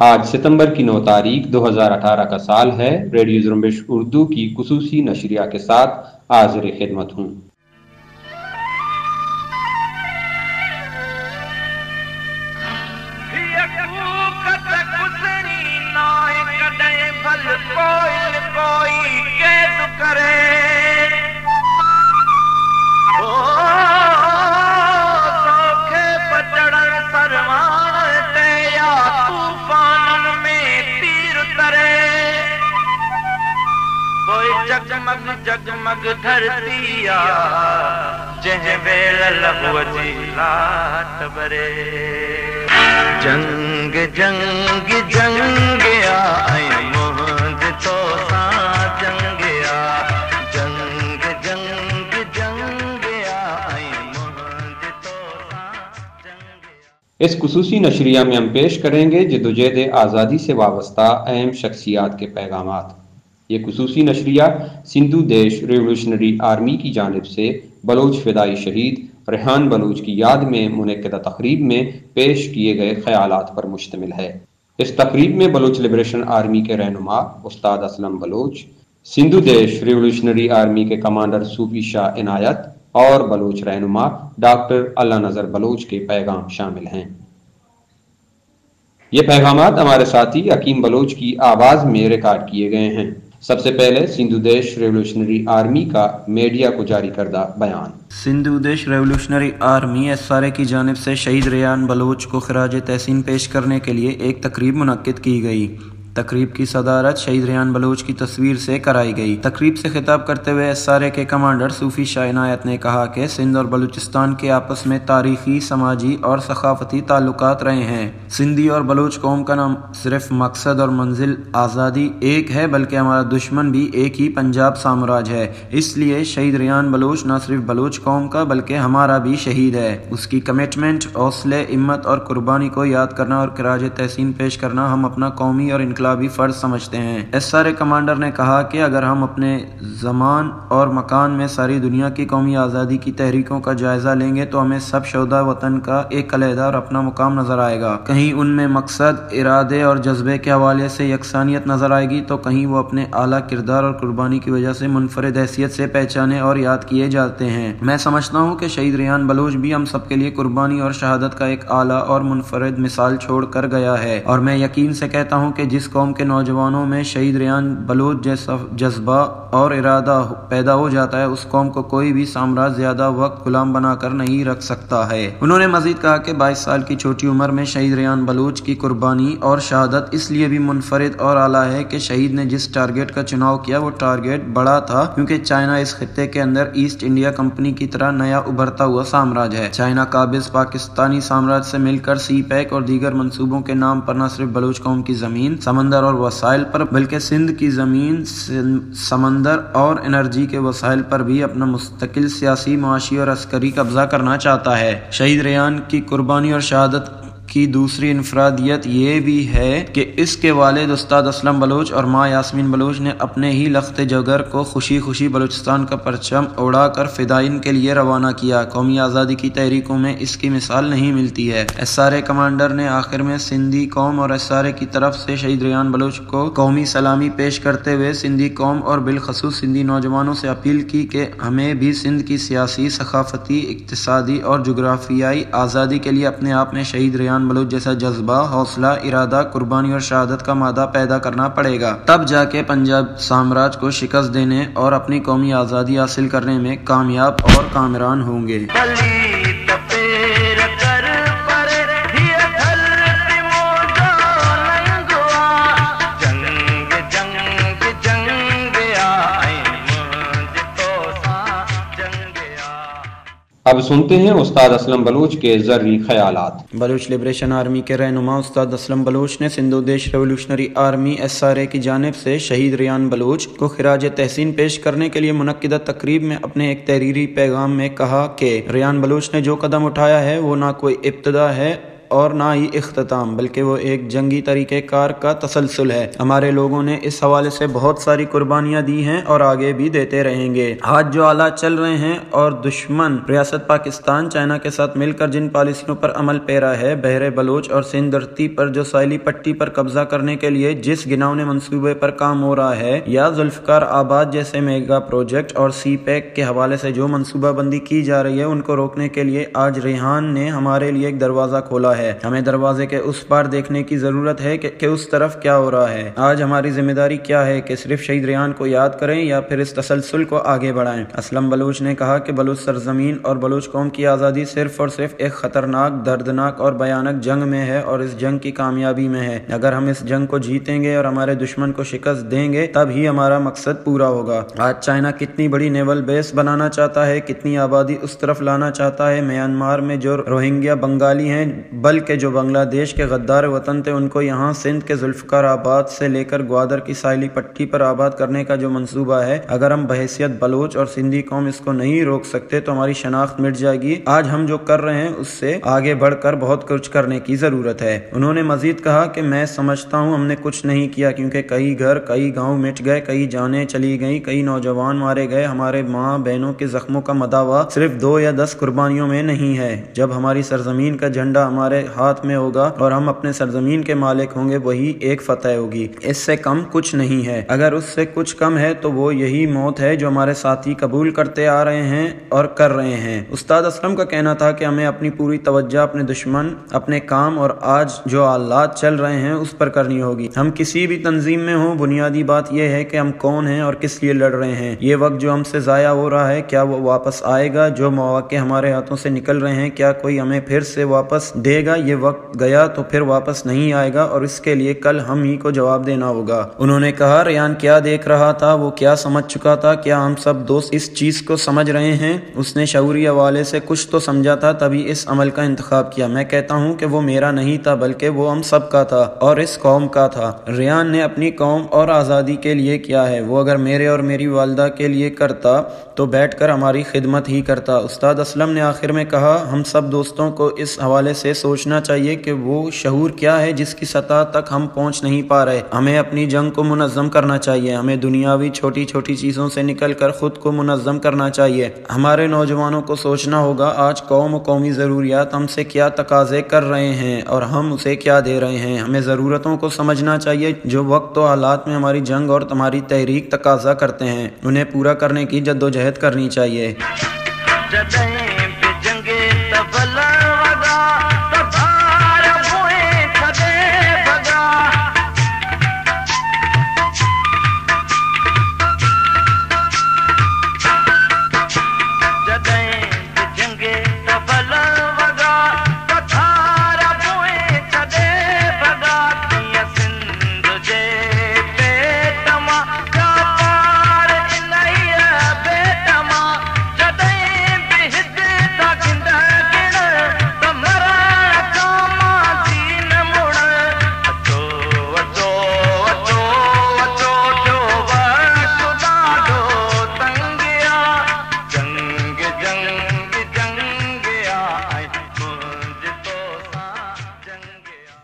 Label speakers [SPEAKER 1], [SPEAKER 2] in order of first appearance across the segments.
[SPEAKER 1] آج ستمبر کی نو تاریخ دو ہزار اٹھارہ کا سال ہے۔ ریڈیو زرمبش اردو کی خصوصی نشریہ کے ساتھ حاضر خدمت ہوں۔
[SPEAKER 2] کوئی کرے۔ جگمگ جگمگ دھرتیا جہ ویل لغو جیلات برے جنگ جنگ جنگ آئے مہد تو
[SPEAKER 1] اس خصوصی نشریہ میں ہم پیش کریں گے جدوجہد آزادی سے وابستہ اہم شخصیات کے پیغامات۔ یہ خصوصی نشریہ سندھو دیش ریولوشنری آرمی کی جانب سے بلوچ فدائی شہید، ریحان بلوچ کی یاد میں منعقدہ تقریب میں پیش کیے گئے خیالات پر مشتمل ہے۔ اس تقریب میں بلوچ لبریشن آرمی کے رہنما استاد اسلم بلوچ، سندھو دیش ریولوشنری آرمی کے کمانڈر صوفی شاہ عنایت اور بلوچ رہنما ڈاکٹر اللہ نظر بلوچ کے پیغام شامل ہیں۔ یہ پیغامات ہمارے ساتھی حکیم بلوچ کی آواز میں ریکارڈ کیے گئے ہیں۔ سب سے پہلے سندھو دیش ریولوشنری آرمی کا میڈیا کو جاری کردہ بیان۔
[SPEAKER 3] Sindhudesh revolutionary army S R A کی جانب سے شہید ریان بلوچ کو خراج تحسین پیش کرنے کے لیے ایک تقریب منعقد کی گئی۔ تقریب کی صدارت شہید ریان بلوچ کی تصویر سے کرائی گئی۔ تقریب سے خطاب کرتے ہوئے ایس آر اے کے کمانڈر صوفی شاہ عنایت نے کہا کہ سندھ اور بلوچستان کے آپس میں تاریخی، سماجی اور ثقافتی تعلقات رہے ہیں۔ سندھی اور بلوچ قوم کا نام صرف مقصد اور منزل آزادی ایک ہے، بلکہ ہمارا دشمن بھی ایک ہی پنجاب سامراج ہے۔ اس لیے شہید ریان بلوچ نہ صرف بلوچ قوم کا، بلکہ ہمارا بھی شہید ہے۔ اس کی کمٹمنٹ حوصلے امت اور قربانی کو یاد کرنا اور کراج تحسین پیش کرنا، ہم اپنا قومی اور انقلاب انقلابی فرض سمجھتے ہیں۔ ایس آر اے کمانڈر نے کہا کہ اگر ہم اپنے زمان اور مکان میں ساری دنیا کی قومی آزادی کی تحریکوں کا جائزہ لیں گے تو ہمیں سب شہدا وطن کا ایک علیحدہ اور اپنا مقام نظر آئے گا۔ کہیں ان میں مقصد، ارادے اور جذبے کے حوالے سے یکسانیت نظر آئے گی تو کہیں وہ اپنے اعلیٰ کردار اور قربانی کی وجہ سے منفرد حیثیت سے پہچانے اور یاد کیے جاتے ہیں۔ میں سمجھتا ہوں کہ شہید ریان بلوچ بھی ہم سب کے لیے قربانی اور شہادت کا ایک اعلیٰ اور منفرد مثال چھوڑ کر گیا ہے۔ اور میں یقین سے کہتا ہوں کہ جس قوم کے نوجوانوں میں شہید ریان بلوچ جیسا جذبہ اور ارادہ پیدا ہو جاتا ہے، اس قوم کو کوئی بھی سامراج زیادہ وقت غلام بنا کر نہیں رکھ سکتا ہے۔ انہوں نے مزید کہا کہ بائیس سال کی چھوٹی عمر میں شہید ریان بلوچ کی قربانی اور شہادت اس لیے بھی منفرد اور اعلیٰ ہے کہ شہید نے جس ٹارگیٹ کا چناؤ کیا، وہ ٹارگیٹ بڑا تھا، کیونکہ چائنا اس خطے کے اندر ایسٹ انڈیا کمپنی کی طرح نیا ابھرتا ہوا سامراج ہے۔ چائنا قابض پاکستانی سامراج سے مل کر سی پیک اور دیگر منصوبوں کے نام پر نہ صرف بلوچ قوم کی زمین سمندر اور وسائل پر، بلکہ سندھ کی زمین سمندر اور انرجی کے وسائل پر بھی اپنا مستقل سیاسی معاشی اور عسکری قبضہ کرنا چاہتا ہے۔ شہید ریان کی قربانی اور شہادت کی دوسری انفرادیت یہ بھی ہے کہ اس کے والد استاد اسلم بلوچ اور ماں یاسمین بلوچ نے اپنے ہی لخت جگر کو خوشی خوشی بلوچستان کا پرچم اڑا کر فدائن کے لیے روانہ کیا۔ قومی آزادی کی تحریکوں میں اس کی مثال نہیں ملتی ہے۔ ایس آر اے کمانڈر نے آخر میں سندھی قوم اور ایس آر اے کی طرف سے شہید ریان بلوچ کو قومی سلامی پیش کرتے ہوئے سندھی قوم اور بالخصوص سندھی نوجوانوں سے اپیل کی کہ ہمیں بھی سندھ کی سیاسی، ثقافتی، اقتصادی اور جغرافیائی آزادی کے لیے اپنے آپ میں شہید ریان بلوچ جیسا جذبہ، حوصلہ، ارادہ، قربانی اور شہادت کا مادہ پیدا کرنا پڑے گا۔ تب جا کے پنجاب سامراج کو شکست دینے اور اپنی قومی آزادی حاصل کرنے میں کامیاب اور کامران ہوں گے۔
[SPEAKER 1] اب سنتے ہیں استاد اسلم بلوچ کے ذری خیالات۔
[SPEAKER 3] بلوچ لبریشن آرمی کے رہنما استاد اسلم بلوچ نے Sindhudesh revolutionary army S R A کی جانب سے شہید ریان بلوچ کو خراج تحسین پیش کرنے کے لیے منعقدہ تقریب میں اپنے ایک تحریری پیغام میں کہا کہ ریان بلوچ نے جو قدم اٹھایا ہے وہ نہ کوئی ابتدا ہے اور نہ ہی اختتام، بلکہ وہ ایک جنگی طریقہ کار کا تسلسل ہے۔ ہمارے لوگوں نے اس حوالے سے بہت ساری قربانیاں دی ہیں اور آگے بھی دیتے رہیں گے۔ آج جو آلات چل رہے ہیں اور دشمن ریاست پاکستان، چائنا کے ساتھ مل کر جن پالیسیوں پر عمل پیرا ہے، بحر بلوچ اور سندھ دھرتی پر جو سائلی پٹی پر قبضہ کرنے کے لیے جس گناؤنے منصوبے پر کام ہو رہا ہے، یا ذوالفقار آباد جیسے میگا پروجیکٹ اور سی پیک کے حوالے سے جو منصوبہ بندی کی جا رہی ہے، ان کو روکنے کے لیے آج ریحان نے ہمارے لیے ایک دروازہ کھولا ہے۔ ہمیں دروازے کے اس پار دیکھنے کی ضرورت ہے کہ, اس طرف کیا ہو رہا ہے۔ آج ہماری ذمہ داری کیا ہے کہ صرف شہید ریحان کو یاد کریں یا پھر اس تسلسل کو آگے بڑھائیں؟ اسلم بلوچ نے کہا کہ بلوچ سرزمین اور بلوچ قوم کی آزادی صرف اور صرف ایک خطرناک دردناک اور بیانک جنگ میں ہے اور اس جنگ کی کامیابی میں ہے۔ اگر ہم اس جنگ کو جیتیں گے اور ہمارے دشمن کو شکست دیں گے تب ہی ہمارا مقصد پورا ہوگا۔ آج چائنا کتنی بڑی نیول بیس بنانا چاہتا ہے کتنی آبادی اس طرف لانا چاہتا ہے۔ میانمار میں جو روہنگیا بنگالی ہیں بلکہ جو بنگلہ دیش کے غدار وطن تھے، ان کو یہاں سندھ کے ذوالفقار آباد سے لے کر گوادر کی ساحلی پٹی پر آباد کرنے کا جو منصوبہ ہے، اگر ہم بحیثیت بلوچ اور سندھی قوم اس کو نہیں روک سکتے، تو ہماری شناخت مٹ جائے گی۔ آج ہم جو کر رہے ہیں، اس سے آگے بڑھ کر بہت کچھ کرنے کی ضرورت ہے۔ انہوں نے مزید کہا کہ میں سمجھتا ہوں، ہم نے کچھ نہیں کیا، کیونکہ کئی گھر، کئی گاؤں مٹ گئے، کئی جانیں چلی گئیں، کئی نوجوان مارے گئے۔ ہمارے ماں بہنوں کے زخموں کا مداوع صرف دو یا دس قربانیوں میں نہیں ہے۔ جب ہماری سرزمین کا جھنڈا ہمارے ہاتھ میں ہوگا اور ہم اپنے سرزمین کے مالک ہوں گے، وہی ایک فتح ہوگی۔ اس سے کم کچھ نہیں ہے۔ اگر اس سے کچھ کم ہے تو وہ یہی موت ہے جو ہمارے ساتھی قبول کرتے آ رہے ہیں اور کر رہے ہیں۔ استاد اسلم کا کہنا تھا کہ ہمیں اپنی پوری توجہ، اپنے دشمن، اپنے کام اور آج جو آلات چل رہے ہیں، اس پر کرنی ہوگی۔ ہم کسی بھی تنظیم میں ہوں، بنیادی بات یہ ہے کہ ہم کون ہیں اور کس لیے لڑ رہے ہیں۔ یہ وقت جو ہم سے ضائع ہو رہا ہے، کیا وہ واپس آئے گا؟ جو مواقع ہمارے ہاتھوں سے نکل رہے ہیں، کیا کوئی ہمیں پھر سے واپس دے گا؟ یہ وقت گیا تو پھر واپس نہیں آئے گا اور اس کے لیے کل ہم ہی کو جواب دینا ہوگا۔ انہوں نے کہا، ریان کیا دیکھ رہا تھا؟ وہ کیا سمجھ چکا تھا؟ کیا ہم سب دوست اس چیز کو سمجھ رہے ہیں؟ اس نے شعوری حوالے سے کچھ تو سمجھا تھا، تبھی اس عمل کا انتخاب کیا۔ میں کہتا ہوں کہ وہ میرا نہیں تھا، بلکہ وہ ہم سب کا تھا اور اس قوم کا تھا۔ ریان نے اپنی قوم اور آزادی کے لیے کیا ہے؟ وہ اگر میرے اور میری والدہ کے لیے کرتا تو بیٹھ کر ہماری خدمت ہی کرتا۔ استاد اسلم نے آخر میں کہا، ہم سب دوستوں کو اس حوالے سے سوچ سوچنا چاہیے کہ وہ شعور کیا ہے جس کی سطح تک ہم پہنچ نہیں پا رہے۔ ہمیں اپنی جنگ کو منظم کرنا چاہیے۔ ہمیں دنیاوی چھوٹی چھوٹی چیزوں سے نکل کر خود کو منظم کرنا چاہیے۔ ہمارے نوجوانوں کو سوچنا ہوگا، آج قوم و قومی ضروریات ہم سے کیا تقاضے کر رہے ہیں اور ہم اسے کیا دے رہے ہیں۔ ہمیں ضرورتوں کو سمجھنا چاہیے جو وقت و حالات میں ہماری جنگ اور تمہاری تحریک تقاضا کرتے ہیں۔ انہیں پورا کرنے کی جد و جہد کرنی چاہیے۔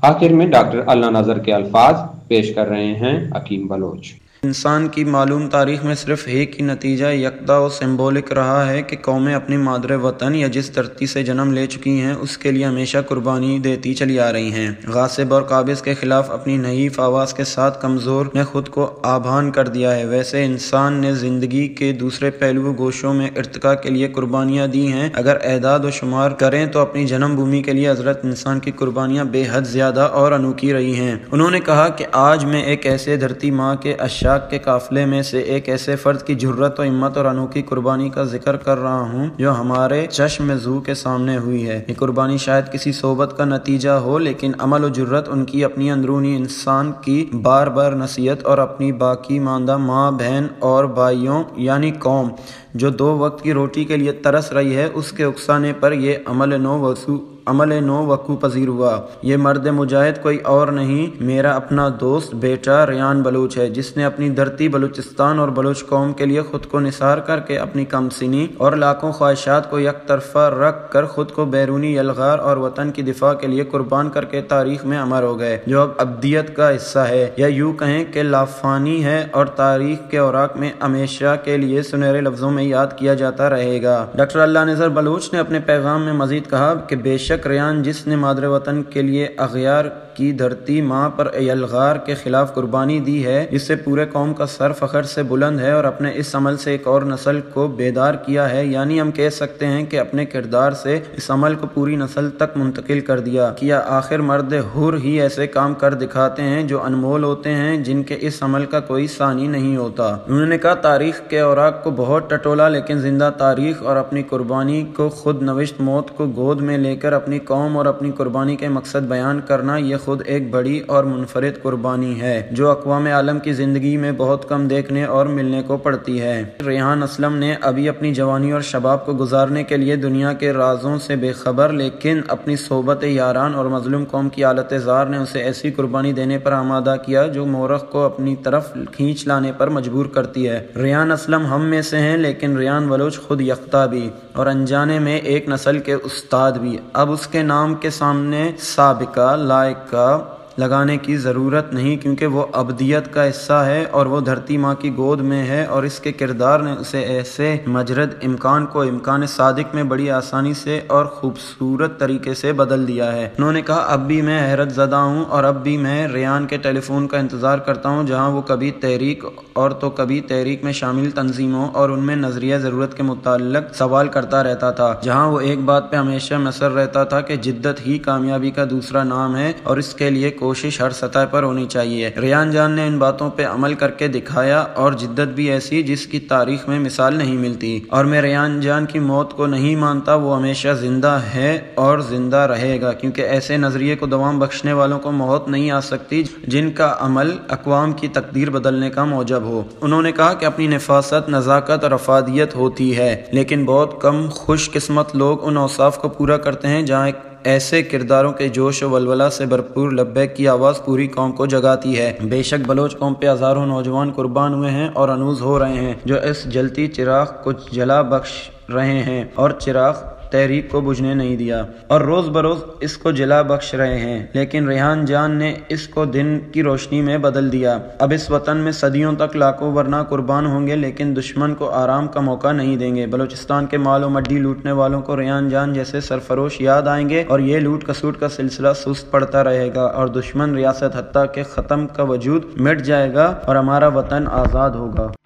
[SPEAKER 1] آخر میں ڈاکٹر اللہ نظر کے الفاظ پیش کر رہے ہیں حکیم بلوچ۔
[SPEAKER 3] انسان کی معلوم تاریخ میں صرف ایک ہی نتیجہ، یکتا و سمبولک رہا ہے کہ قومیں اپنی مادر وطن یا جس دھرتی سے جنم لے چکی ہیں، اس کے لیے ہمیشہ قربانی دیتی چلی آ رہی ہیں۔ غاصب اور قابض کے خلاف اپنی نحیف آواز کے ساتھ کمزور نے خود کو آبان کر دیا ہے۔ ویسے انسان نے زندگی کے دوسرے پہلو گوشوں میں ارتقاء کے لیے قربانیاں دی ہیں۔ اگر اعداد و شمار کریں تو اپنی جنم بھومی کے لیے حضرت انسان کی قربانیاں بے حد زیادہ اور انوکھی رہی ہیں۔ انہوں نے کہا کہ آج میں ایک ایسے دھرتی ماں کے اشاک کے قافلے میں سے ایک ایسے فرد کی جرت و ہمت اور انوکھی قربانی کا ذکر کر رہا ہوں جو ہمارے چشم زو کے سامنے ہوئی ہے۔ یہ قربانی شاید کسی صحبت کا نتیجہ ہو، لیکن عمل و جرت ان کی اپنی اندرونی انسان کی بار بار نصیحت اور اپنی باقی ماندہ ماں، بہن اور بھائیوں یعنی قوم جو دو وقت کی روٹی کے لیے ترس رہی ہے، اس کے اکسانے پر یہ عمل نو وضو، عمل نو وقوع پذیر ہوا۔ یہ مرد مجاہد کوئی اور نہیں، میرا اپنا دوست، بیٹا ریان بلوچ ہے، جس نے اپنی دھرتی بلوچستان اور بلوچ قوم کے لیے خود کو نثار کر کے اپنی کم سنی اور لاکھوں خواہشات کو یک طرفہ رکھ کر خود کو بیرونی یلغار اور وطن کی دفاع کے لیے قربان کر کے تاریخ میں امر ہو گئے۔ جو اب ابدیت کا حصہ ہے۔ یا یوں کہیں کہ لافانی ہے اور تاریخ کے اوراق میں ہمیشہ کے لیے سنہرے لفظوں میں یاد کیا جاتا رہے گا۔ ڈاکٹر اللہ نظر بلوچ نے اپنے پیغام میں مزید کہا کہ بے شک ریان جس نے مادر وطن کے لیے اغیار کی دھرتی ماں پر یلغار کے خلاف قربانی دی ہے، جس سے پورے قوم کا سر فخر سے بلند ہے اور اپنے اس عمل سے ایک اور نسل کو بیدار کیا ہے۔ یعنی ہم کہہ سکتے ہیں کہ اپنے کردار سے اس عمل کو پوری نسل تک منتقل کر دیا۔ کیا آخر مرد ہر ہی ایسے کام کر دکھاتے ہیں جو انمول ہوتے ہیں، جن کے اس عمل کا کوئی ثانی نہیں ہوتا؟ انہوں نے کہا، تاریخ کے اوراق کو بہت ٹٹولا، لیکن زندہ تاریخ اور اپنی قربانی کو خود نوشت موت کو گود میں لے کر اپنی قوم اور اپنی قربانی کے مقصد بیان کرنا، یہ خود ایک بڑی اور منفرد قربانی ہے، جو اقوام عالم کی زندگی میں بہت کم دیکھنے اور ملنے کو پڑتی ہے۔ ریحان اسلم نے ابھی اپنی جوانی اور شباب کو گزارنے کے لیے دنیا کے رازوں سے بے خبر، لیکن اپنی صحبت یاران اور مظلوم قوم کی عالت زار نے اسے ایسی قربانی دینے پر آمادہ کیا جو مورخ کو اپنی طرف کھینچ لانے پر مجبور کرتی ہے۔ ریان اسلم ہم میں سے ہیں، لیکن ریان بلوچ خود یکتا بھی اور انجانے میں ایک نسل کے استاد بھی۔ اب اس کے نام کے سامنے سابقہ کا لگانے کی ضرورت نہیں کیونکہ وہ ابدیت کا حصہ ہے اور وہ دھرتی ماں کی گود میں ہے اور اس کے کردار نے اسے ایسے مجرد امکان کو امکان صادق میں بڑی آسانی سے اور خوبصورت طریقے سے بدل دیا ہے۔ انہوں نے کہا، اب بھی میں حیرت زدہ ہوں اور اب بھی میں ریان کے ٹیلی فون کا انتظار کرتا ہوں جہاں وہ کبھی تحریک اور تو کبھی تحریک میں شامل تنظیموں اور ان میں نظریہ ضرورت کے متعلق سوال کرتا رہتا تھا۔ جہاں وہ ایک بات پہ ہمیشہ مصر رہتا تھا کہ جدت ہی کامیابی کا دوسرا نام ہے اور اس کے لیے کوشش ہر سطح پر ہونی چاہیے۔ ریان جان نے ان باتوں پہ عمل کر کے دکھایا اور جدت بھی ایسی جس کی تاریخ میں مثال نہیں ملتی۔ اور میں ریان جان کی موت کو نہیں مانتا، وہ ہمیشہ زندہ ہے اور زندہ رہے گا، کیونکہ ایسے نظریے کو دوام بخشنے والوں کو موت نہیں آ سکتی جن کا عمل اقوام کی تقدیر بدلنے کا موجب ہو۔ انہوں نے کہا کہ اپنی نفاست، نزاکت اور افادیت ہوتی ہے، لیکن بہت کم خوش قسمت لوگ ان اوصاف کو پورا کرتے ہیں جہاں ایک ایسے کرداروں کے جوش و ولولہ سے بھرپور لبیک کی آواز پوری قوم کو جگاتی ہے۔ بے شک بلوچ قوم پہ ہزاروں نوجوان قربان ہوئے ہیں اور انوز ہو رہے ہیں، جو اس جلتی چراغ کو جلا بخش رہے ہیں اور چراغ تحریک کو بجھنے نہیں دیا اور روز بروز اس کو جلا بخش رہے ہیں۔ لیکن ریحان جان نے اس کو دن کی روشنی میں بدل دیا۔ اب اس وطن میں صدیوں تک لاکھوں ورنہ قربان ہوں گے، لیکن دشمن کو آرام کا موقع نہیں دیں گے۔ بلوچستان کے مال و مڈی لوٹنے والوں کو ریحان جان جیسے سرفروش یاد آئیں گے اور یہ لوٹ کسوٹ کا سلسلہ سست پڑتا رہے گا اور دشمن ریاست حتیٰ کے ختم کا وجود مٹ جائے گا اور ہمارا وطن آزاد ہوگا۔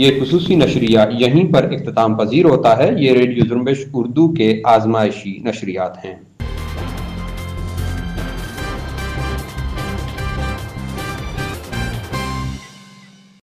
[SPEAKER 1] یہ خصوصی نشریہ یہیں پر اختتام پذیر ہوتا ہے۔ یہ ریڈیو زرمبش اردو کے آزمائشی نشریات ہیں۔